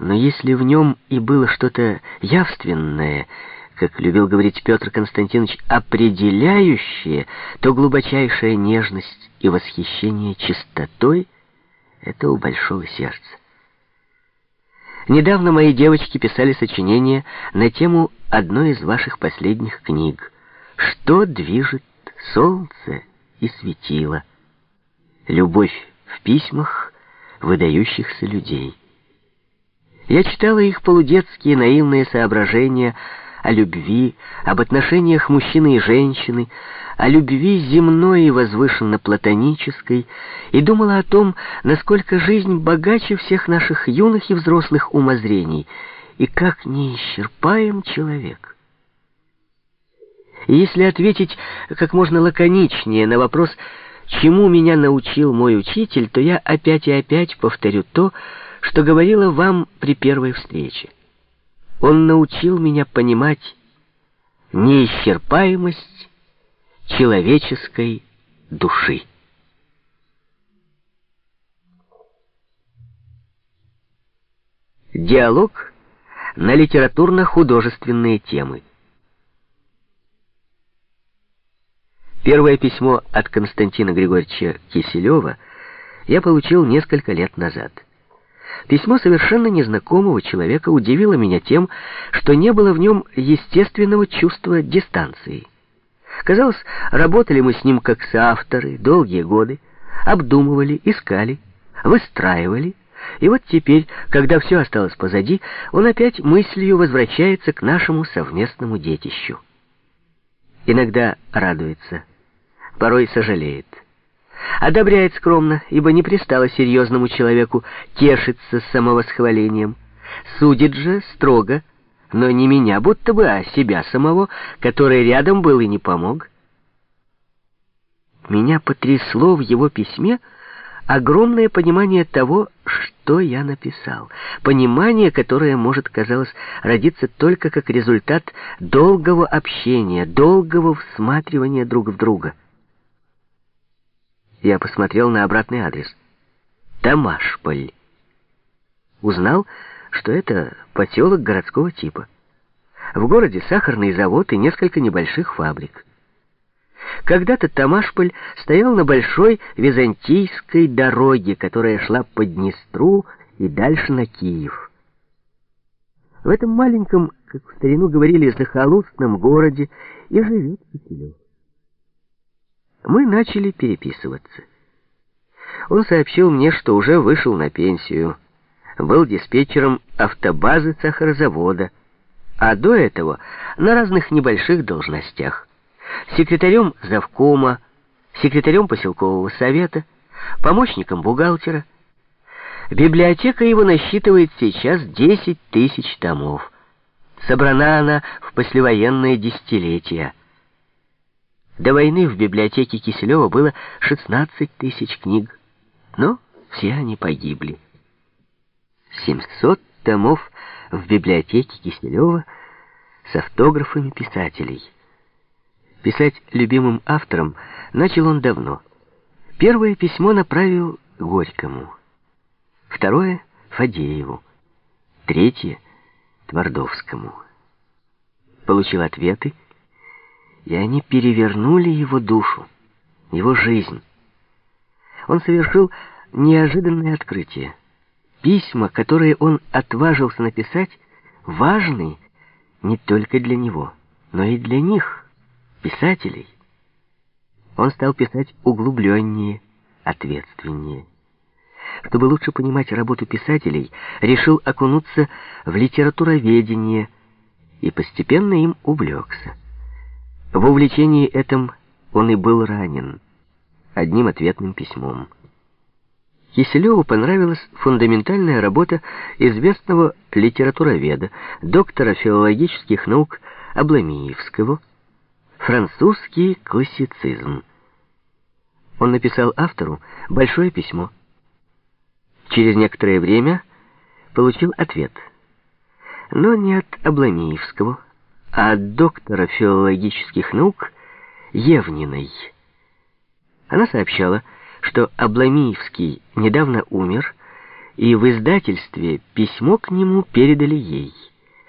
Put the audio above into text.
Но если в нем и было что-то явственное, как любил говорить Петр Константинович, определяющее, то глубочайшая нежность и восхищение чистотой — это у большого сердца. Недавно мои девочки писали сочинение на тему одной из ваших последних книг «Что движет солнце и светило?» Любовь в письмах выдающихся людей. Я читала их полудетские наивные соображения о любви, об отношениях мужчины и женщины, о любви земной и возвышенно-платонической, и думала о том, насколько жизнь богаче всех наших юных и взрослых умозрений, и как неисчерпаем человек. И если ответить как можно лаконичнее на вопрос чему меня научил мой учитель, то я опять и опять повторю то, что говорила вам при первой встрече. Он научил меня понимать неисчерпаемость человеческой души. Диалог на литературно-художественные темы. Первое письмо от Константина Григорьевича Киселева я получил несколько лет назад. Письмо совершенно незнакомого человека удивило меня тем, что не было в нем естественного чувства дистанции. Казалось, работали мы с ним как соавторы долгие годы, обдумывали, искали, выстраивали, и вот теперь, когда все осталось позади, он опять мыслью возвращается к нашему совместному детищу. Иногда радуется, порой сожалеет. Одобряет скромно, ибо не пристало серьезному человеку тешиться самовосхвалением. Судит же строго, но не меня будто бы, а себя самого, который рядом был и не помог. Меня потрясло в его письме огромное понимание того, что я написал. Понимание, которое может, казалось, родиться только как результат долгого общения, долгого всматривания друг в друга. Я посмотрел на обратный адрес. Тамашполь. Узнал, что это поселок городского типа. В городе сахарный завод и несколько небольших фабрик. Когда-то Тамашполь стоял на большой византийской дороге, которая шла по Днестру и дальше на Киев. В этом маленьком, как в старину говорили, захолустном городе и живет Киселев. Мы начали переписываться. Он сообщил мне, что уже вышел на пенсию, был диспетчером автобазы сахарозавода, а до этого на разных небольших должностях. Секретарем завкома, секретарем поселкового совета, помощником бухгалтера. Библиотека его насчитывает сейчас 10 тысяч томов. Собрана она в послевоенное десятилетие. До войны в библиотеке Киселева было 16 тысяч книг, но все они погибли. 700 томов в библиотеке Киселева с автографами писателей. Писать любимым автором начал он давно. Первое письмо направил Горькому, второе — Фадееву, третье — Твардовскому. Получил ответы, и они перевернули его душу, его жизнь. Он совершил неожиданное открытие. Письма, которые он отважился написать, важны не только для него, но и для них, писателей. Он стал писать углубленнее, ответственнее. Чтобы лучше понимать работу писателей, решил окунуться в литературоведение и постепенно им увлекся. В увлечении этом он и был ранен одним ответным письмом. Киселеву понравилась фундаментальная работа известного литературоведа, доктора филологических наук Абламиевского «Французский классицизм». Он написал автору большое письмо. Через некоторое время получил ответ, но не от Абламиевского, а от доктора филологических наук Евниной. Она сообщала, что Обламиевский недавно умер, и в издательстве письмо к нему передали ей.